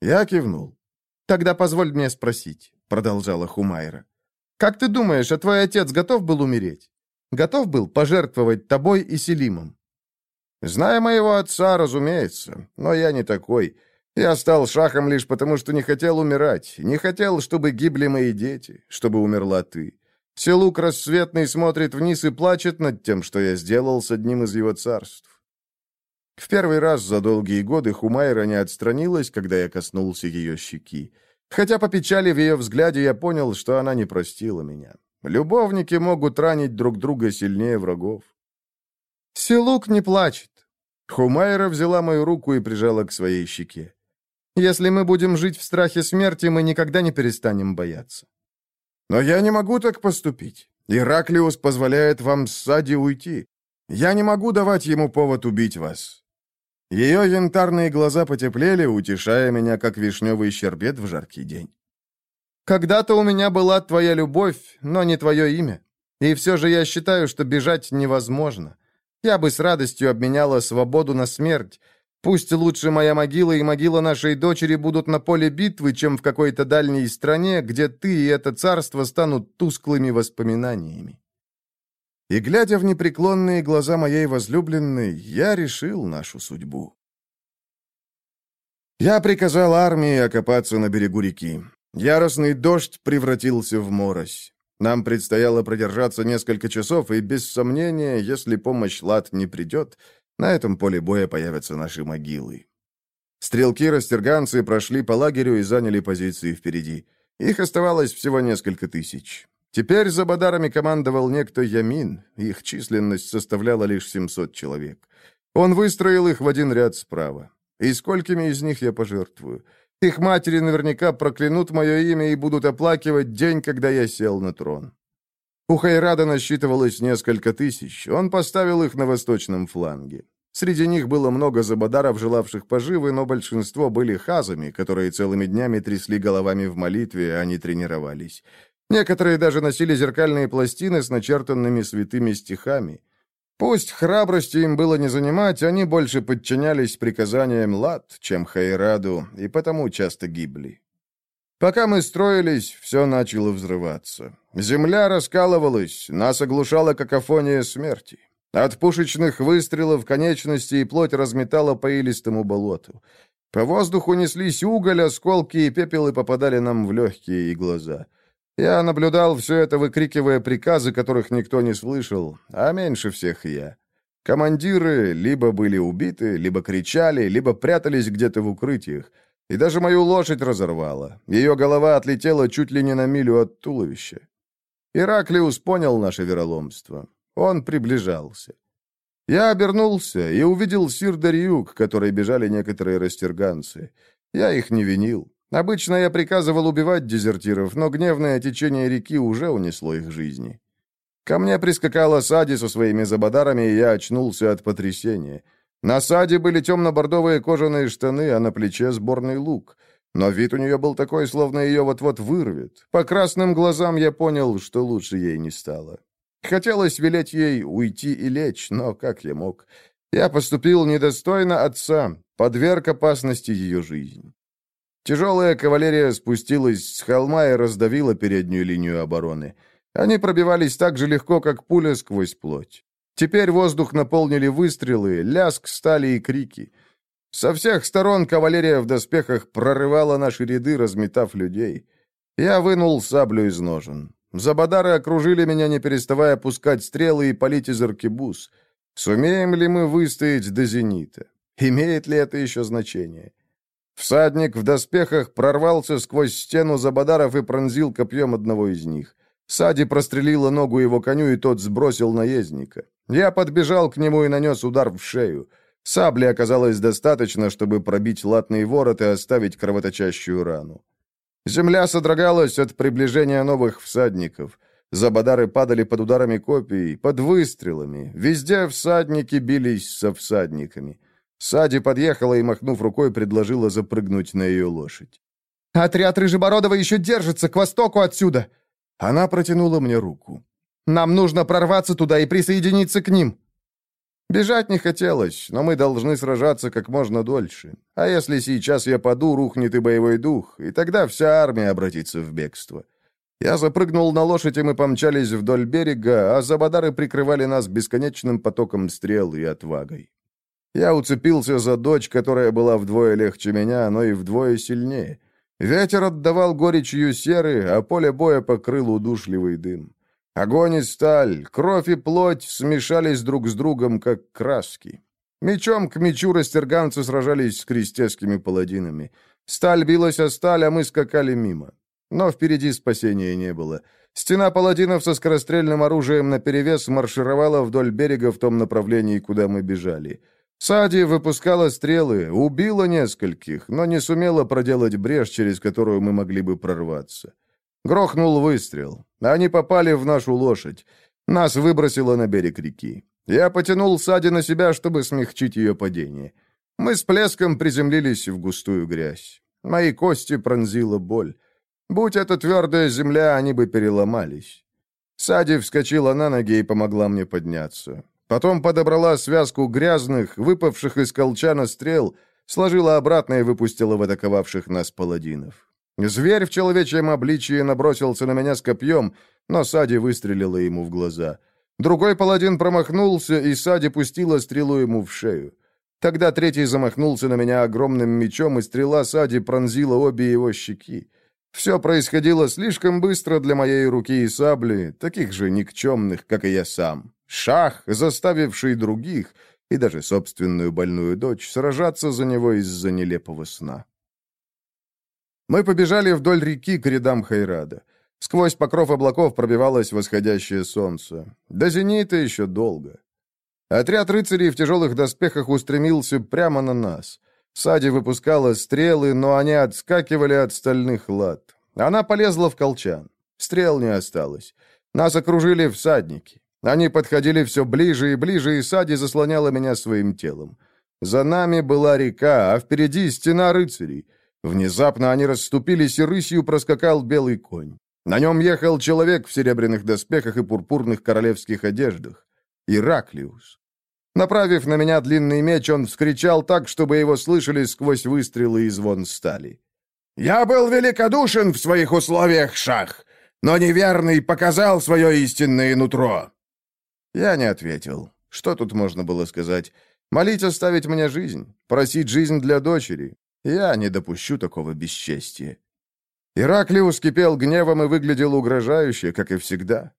Я кивнул. «Тогда позволь мне спросить», — продолжала Хумайра. Как ты думаешь, а твой отец готов был умереть? Готов был пожертвовать тобой и Селимом? Зная моего отца, разумеется, но я не такой. Я стал шахом лишь потому, что не хотел умирать, не хотел, чтобы гибли мои дети, чтобы умерла ты. Селук рассветный смотрит вниз и плачет над тем, что я сделал с одним из его царств. В первый раз за долгие годы Хумайра не отстранилась, когда я коснулся ее щеки. Хотя по печали в ее взгляде я понял, что она не простила меня. Любовники могут ранить друг друга сильнее врагов. Селук не плачет. Хумайра взяла мою руку и прижала к своей щеке. Если мы будем жить в страхе смерти, мы никогда не перестанем бояться. Но я не могу так поступить. Ираклиус позволяет вам с Сади уйти. Я не могу давать ему повод убить вас. Ее янтарные глаза потеплели, утешая меня, как вишневый щербет в жаркий день. «Когда-то у меня была твоя любовь, но не твое имя. И все же я считаю, что бежать невозможно. Я бы с радостью обменяла свободу на смерть. Пусть лучше моя могила и могила нашей дочери будут на поле битвы, чем в какой-то дальней стране, где ты и это царство станут тусклыми воспоминаниями. И, глядя в непреклонные глаза моей возлюбленной, я решил нашу судьбу. Я приказал армии окопаться на берегу реки. Яростный дождь превратился в морось. Нам предстояло продержаться несколько часов, и, без сомнения, если помощь лад не придет, на этом поле боя появятся наши могилы. Стрелки-растерганцы прошли по лагерю и заняли позиции впереди. Их оставалось всего несколько тысяч. Теперь за Бадарами командовал некто Ямин, их численность составляла лишь 700 человек. Он выстроил их в один ряд справа. И сколькими из них я пожертвую? Их матери наверняка проклянут мое имя и будут оплакивать день, когда я сел на трон. У Хайрада насчитывалось несколько тысяч. Он поставил их на восточном фланге. Среди них было много забадаров, желавших поживы, но большинство были хазами, которые целыми днями трясли головами в молитве, а не тренировались. Некоторые даже носили зеркальные пластины с начертанными святыми стихами. Пусть храбрости им было не занимать, они больше подчинялись приказаниям лад, чем Хайраду, и потому часто гибли. Пока мы строились, все начало взрываться. Земля раскалывалась, нас оглушала какофония смерти. От пушечных выстрелов конечности и плоть разметала по илистому болоту. По воздуху неслись уголь, осколки и пепелы попадали нам в легкие и глаза. Я наблюдал все это, выкрикивая приказы, которых никто не слышал, а меньше всех я. Командиры либо были убиты, либо кричали, либо прятались где-то в укрытиях. И даже мою лошадь разорвало. Ее голова отлетела чуть ли не на милю от туловища. Ираклиус понял наше вероломство. Он приближался. Я обернулся и увидел Сир-Дарьюк, к которой бежали некоторые растерганцы. Я их не винил. Обычно я приказывал убивать дезертиров, но гневное течение реки уже унесло их жизни. Ко мне прискакала Сади со своими забадарами, и я очнулся от потрясения. На Саде были темно-бордовые кожаные штаны, а на плече сборный лук. Но вид у нее был такой, словно ее вот-вот вырвет. По красным глазам я понял, что лучше ей не стало. Хотелось велеть ей уйти и лечь, но как я мог? Я поступил недостойно отца, подверг опасности ее жизнь. Тяжелая кавалерия спустилась с холма и раздавила переднюю линию обороны. Они пробивались так же легко, как пуля сквозь плоть. Теперь воздух наполнили выстрелы, ляск стали и крики. Со всех сторон кавалерия в доспехах прорывала наши ряды, разметав людей. Я вынул саблю из ножен. Забадары окружили меня, не переставая пускать стрелы и палить из аркебуз. Сумеем ли мы выстоять до зенита? Имеет ли это еще значение? Всадник в доспехах прорвался сквозь стену Забадаров и пронзил копьем одного из них. Сади прострелила ногу его коню, и тот сбросил наездника. Я подбежал к нему и нанес удар в шею. Сабли оказалось достаточно, чтобы пробить латный ворот и оставить кровоточащую рану. Земля содрогалась от приближения новых всадников. Забадары падали под ударами копий, под выстрелами. Везде всадники бились со всадниками. Сади подъехала и, махнув рукой, предложила запрыгнуть на ее лошадь. «Отряд Рыжебородова еще держится к востоку отсюда!» Она протянула мне руку. «Нам нужно прорваться туда и присоединиться к ним!» Бежать не хотелось, но мы должны сражаться как можно дольше. А если сейчас я паду, рухнет и боевой дух, и тогда вся армия обратится в бегство. Я запрыгнул на лошадь, и мы помчались вдоль берега, а забадары прикрывали нас бесконечным потоком стрел и отвагой. Я уцепился за дочь, которая была вдвое легче меня, но и вдвое сильнее. Ветер отдавал горечью серы, а поле боя покрыл удушливый дым. Огонь и сталь, кровь и плоть смешались друг с другом, как краски. Мечом к мечу растерганцы сражались с крестецкими паладинами. Сталь билась о сталь, а мы скакали мимо. Но впереди спасения не было. Стена паладинов со скорострельным оружием наперевес маршировала вдоль берега в том направлении, куда мы бежали. Сади выпускала стрелы, убила нескольких, но не сумела проделать брешь, через которую мы могли бы прорваться. Грохнул выстрел. Они попали в нашу лошадь. Нас выбросило на берег реки. Я потянул Сади на себя, чтобы смягчить ее падение. Мы с плеском приземлились в густую грязь. Мои кости пронзила боль. Будь это твердая земля, они бы переломались. Сади вскочила на ноги и помогла мне подняться. Потом подобрала связку грязных, выпавших из колчана стрел, сложила обратно и выпустила в атаковавших нас паладинов. Зверь в человечьем обличии набросился на меня с копьем, но Сади выстрелила ему в глаза. Другой паладин промахнулся, и Сади пустила стрелу ему в шею. Тогда третий замахнулся на меня огромным мечом, и стрела Сади пронзила обе его щеки. Все происходило слишком быстро для моей руки и сабли, таких же никчемных, как и я сам. Шах, заставивший других, и даже собственную больную дочь, сражаться за него из-за нелепого сна. Мы побежали вдоль реки к рядам Хайрада. Сквозь покров облаков пробивалось восходящее солнце. До зенита еще долго. Отряд рыцарей в тяжелых доспехах устремился прямо на нас. Сади выпускала стрелы, но они отскакивали от стальных лад. Она полезла в колчан. Стрел не осталось. Нас окружили всадники. Они подходили все ближе и ближе, и Сади заслоняла меня своим телом. За нами была река, а впереди стена рыцарей. Внезапно они расступились, и рысью проскакал белый конь. На нем ехал человек в серебряных доспехах и пурпурных королевских одеждах. Ираклиус. Направив на меня длинный меч, он вскричал так, чтобы его слышали сквозь выстрелы и звон стали. «Я был великодушен в своих условиях, Шах, но неверный показал свое истинное нутро. Я не ответил. Что тут можно было сказать? Молить оставить мне жизнь, просить жизнь для дочери. Я не допущу такого бесчестия. Ираклиус кипел гневом и выглядел угрожающе, как и всегда.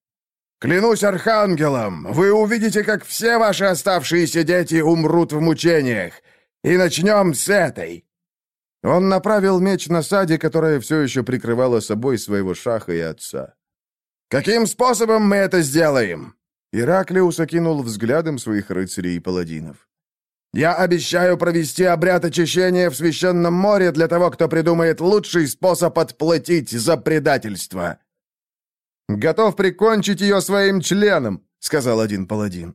«Клянусь архангелом, вы увидите, как все ваши оставшиеся дети умрут в мучениях. И начнем с этой!» Он направил меч на Саде, которая все еще прикрывала собой своего шаха и отца. «Каким способом мы это сделаем?» Ираклиус окинул взглядом своих рыцарей и паладинов. «Я обещаю провести обряд очищения в Священном море для того, кто придумает лучший способ отплатить за предательство!» «Готов прикончить ее своим членом», — сказал один паладин.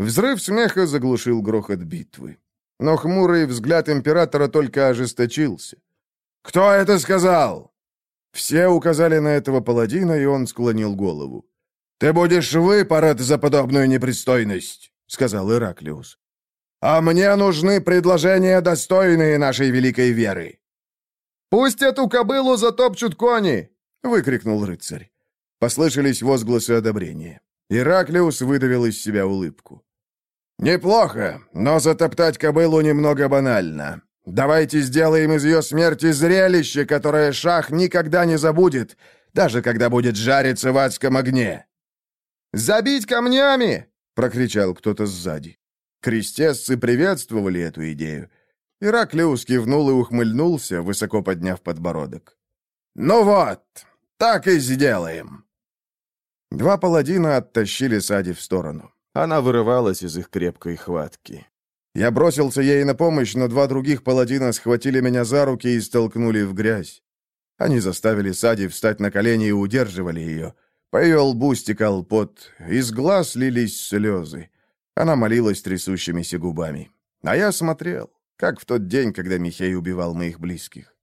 Взрыв смеха заглушил грохот битвы. Но хмурый взгляд императора только ожесточился. «Кто это сказал?» Все указали на этого паладина, и он склонил голову. «Ты будешь выпорот за подобную непристойность», — сказал Ираклиус. «А мне нужны предложения, достойные нашей великой веры». «Пусть эту кобылу затопчут кони!» — выкрикнул рыцарь. Послышались возгласы одобрения. Ираклиус выдавил из себя улыбку. «Неплохо, но затоптать кобылу немного банально. Давайте сделаем из ее смерти зрелище, которое Шах никогда не забудет, даже когда будет жариться в адском огне». «Забить камнями!» — прокричал кто-то сзади. Крестесцы приветствовали эту идею. Ираклиус кивнул и ухмыльнулся, высоко подняв подбородок. «Ну вот, так и сделаем!» Два паладина оттащили Сади в сторону. Она вырывалась из их крепкой хватки. Я бросился ей на помощь, но два других паладина схватили меня за руки и столкнули в грязь. Они заставили Сади встать на колени и удерживали ее. По ее лбу стекал пот, из глаз лились слезы. Она молилась трясущимися губами. А я смотрел, как в тот день, когда Михей убивал моих близких.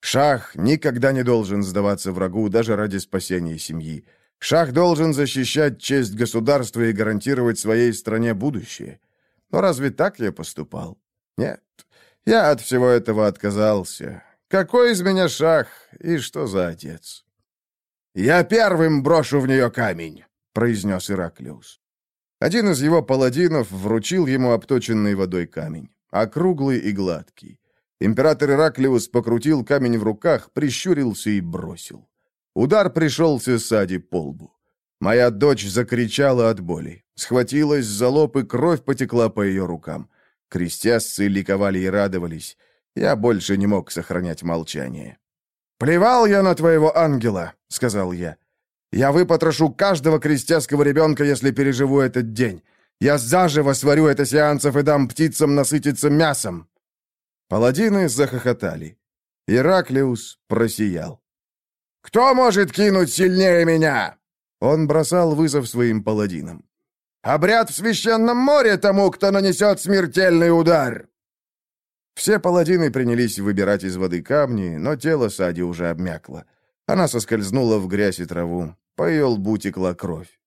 Шах никогда не должен сдаваться врагу даже ради спасения семьи. Шах должен защищать честь государства и гарантировать своей стране будущее. Но разве так я поступал? Нет, я от всего этого отказался. Какой из меня шах и что за отец? «Я первым брошу в нее камень», — произнес Ираклиус. Один из его паладинов вручил ему обточенный водой камень, округлый и гладкий. Император Ираклиус покрутил камень в руках, прищурился и бросил. Удар пришелся Сади по лбу. Моя дочь закричала от боли. Схватилась за лоб, и кровь потекла по ее рукам. Крестьясцы ликовали и радовались. Я больше не мог сохранять молчание. «Плевал я на твоего ангела», — сказал я. Я выпотрошу каждого крестьянского ребенка, если переживу этот день. Я заживо сварю это сеансов и дам птицам насытиться мясом». Паладины захохотали. Ираклиус просиял. «Кто может кинуть сильнее меня?» Он бросал вызов своим паладинам. «Обряд в священном море тому, кто нанесет смертельный удар!» Все паладины принялись выбирать из воды камни, но тело Сади уже обмякло. Она соскользнула в грязь и траву. По ее лбу текла кровь.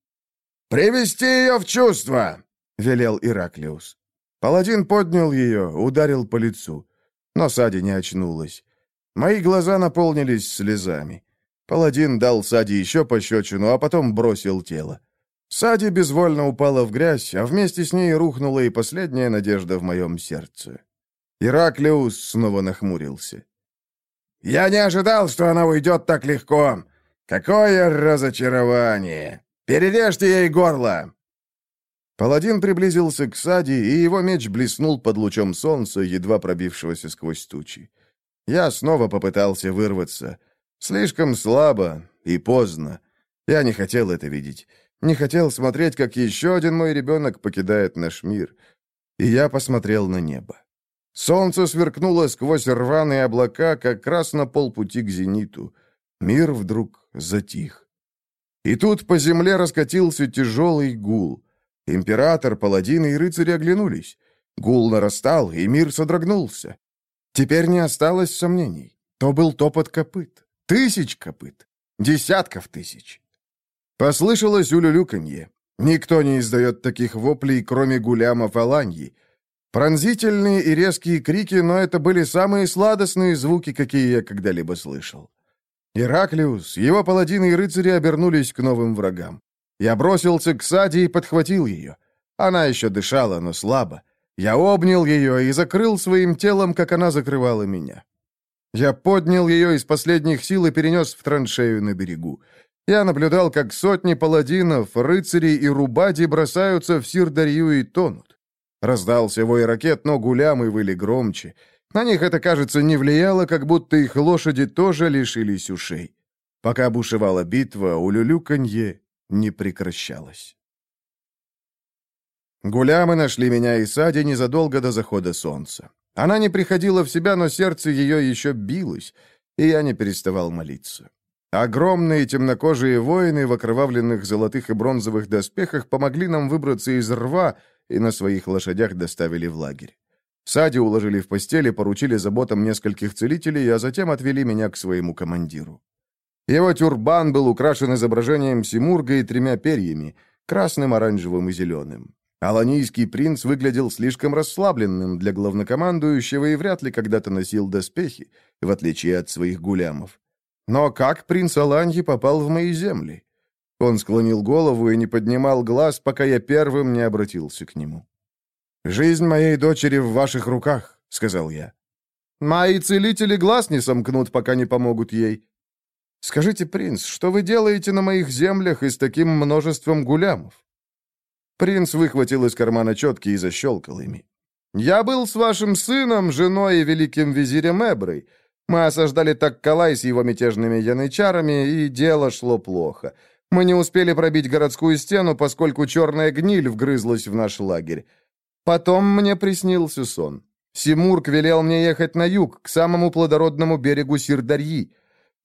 «Привести ее в чувство!» — велел Ираклиус. Паладин поднял ее, ударил по лицу. Но Сади не очнулась. Мои глаза наполнились слезами. Паладин дал Сади еще пощечину, а потом бросил тело. Сади безвольно упала в грязь, а вместе с ней рухнула и последняя надежда в моем сердце. Ираклиус снова нахмурился. «Я не ожидал, что она уйдет так легко. «Какое разочарование! Перережьте ей горло!» Паладин приблизился к Сади, и его меч блеснул под лучом солнца, едва пробившегося сквозь тучи. Я снова попытался вырваться. Слишком слабо и поздно. Я не хотел это видеть. Не хотел смотреть, как еще один мой ребенок покидает наш мир. И я посмотрел на небо. Солнце сверкнуло сквозь рваные облака, как раз на полпути к зениту. Мир вдруг затих. И тут по земле раскатился тяжелый гул. Император, паладины и рыцари оглянулись. Гул нарастал, и мир содрогнулся. Теперь не осталось сомнений. То был топот копыт. Тысяч копыт. Десятков тысяч. Послышалось улюлюканье. Никто не издает таких воплей, кроме гулямов Аланьи. Пронзительные и резкие крики, но это были самые сладостные звуки, какие я когда-либо слышал. Ираклиус, его паладины и рыцари обернулись к новым врагам. Я бросился к Саде и подхватил ее. Она еще дышала, но слабо. Я обнял ее и закрыл своим телом, как она закрывала меня. Я поднял ее из последних сил и перенес в траншею на берегу. Я наблюдал, как сотни паладинов, рыцарей и рубади бросаются в Сирдарью и тонут. Раздался вой ракет, но гулямы выли громче. На них это, кажется, не влияло, как будто их лошади тоже лишились ушей. Пока бушевала битва, улюлюканье не прекращалось. Гулямы нашли меня и Сади незадолго до захода солнца. Она не приходила в себя, но сердце ее еще билось, и я не переставал молиться. Огромные темнокожие воины в окровавленных золотых и бронзовых доспехах помогли нам выбраться из рва и на своих лошадях доставили в лагерь. Сади уложили в постели, поручили заботам нескольких целителей, а затем отвели меня к своему командиру. Его тюрбан был украшен изображением Симурга и тремя перьями — красным, оранжевым и зеленым. Аланийский принц выглядел слишком расслабленным для главнокомандующего и вряд ли когда-то носил доспехи, в отличие от своих гулямов. Но как принц Аланьи попал в мои земли? Он склонил голову и не поднимал глаз, пока я первым не обратился к нему. «Жизнь моей дочери в ваших руках», — сказал я. «Мои целители глаз не сомкнут, пока не помогут ей. Скажите, принц, что вы делаете на моих землях и с таким множеством гулямов?» Принц выхватил из кармана четки и защелкал ими. «Я был с вашим сыном, женой и великим визирем Эброй. Мы осаждали Таккалай с его мятежными янычарами, и дело шло плохо. Мы не успели пробить городскую стену, поскольку черная гниль вгрызлась в наш лагерь. Потом мне приснился сон. Симург велел мне ехать на юг, к самому плодородному берегу Сирдарьи.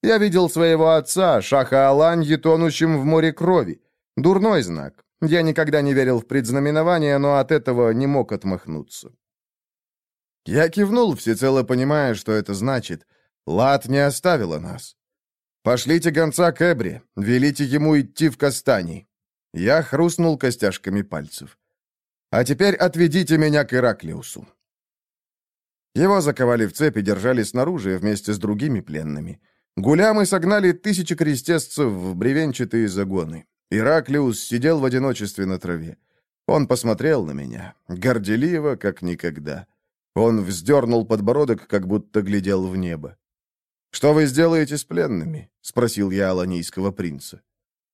Я видел своего отца, Шаха Аланьи, тонущим в море крови. Дурной знак. Я никогда не верил в предзнаменование, но от этого не мог отмахнуться. Я кивнул, всецело понимая, что это значит. Лад не оставила нас. «Пошлите гонца к Эбре, велите ему идти в Кастани». Я хрустнул костяшками пальцев. «А теперь отведите меня к Ираклиусу». Его заковали в цепи, держали снаружи вместе с другими пленными. Гулямы согнали тысячи крестесцев в бревенчатые загоны. Ираклиус сидел в одиночестве на траве. Он посмотрел на меня, горделиво, как никогда. Он вздернул подбородок, как будто глядел в небо. «Что вы сделаете с пленными?» — спросил я аланийского принца.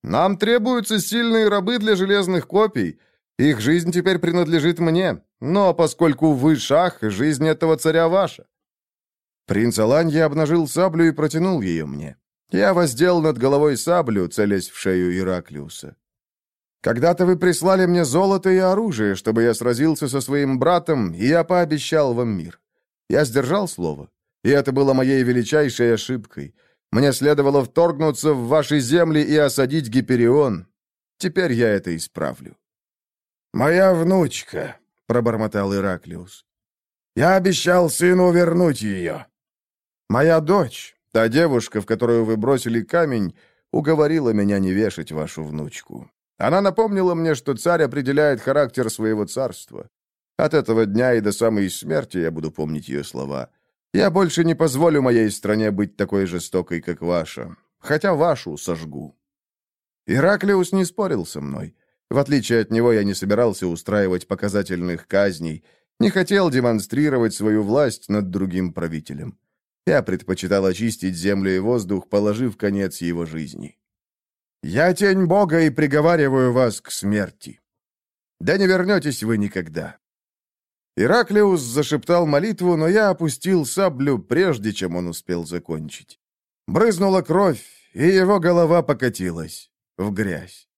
«Нам требуются сильные рабы для железных копий. Их жизнь теперь принадлежит мне. Но поскольку вы шах, жизнь этого царя ваша». Принц Аланья обнажил саблю и протянул ее мне. Я воздел над головой саблю, целясь в шею Ираклиуса. «Когда-то вы прислали мне золото и оружие, чтобы я сразился со своим братом, и я пообещал вам мир. Я сдержал слово. И это было моей величайшей ошибкой. Мне следовало вторгнуться в ваши земли и осадить Гиперион. Теперь я это исправлю». «Моя внучка», — пробормотал Ираклиус. «Я обещал сыну вернуть ее». «Моя дочь, та девушка, в которую вы бросили камень, уговорила меня не вешать вашу внучку. Она напомнила мне, что царь определяет характер своего царства. От этого дня и до самой смерти я буду помнить ее слова. Я больше не позволю моей стране быть такой жестокой, как ваша, хотя вашу сожгу». Ираклиус не спорил со мной. В отличие от него, я не собирался устраивать показательных казней, не хотел демонстрировать свою власть над другим правителем. Я предпочитал очистить землю и воздух, положив конец его жизни. «Я тень Бога и приговариваю вас к смерти. Да не вернетесь вы никогда. Ираклиус зашептал молитву, но я опустил саблю, прежде чем он успел закончить. Брызнула кровь, и его голова покатилась в грязь.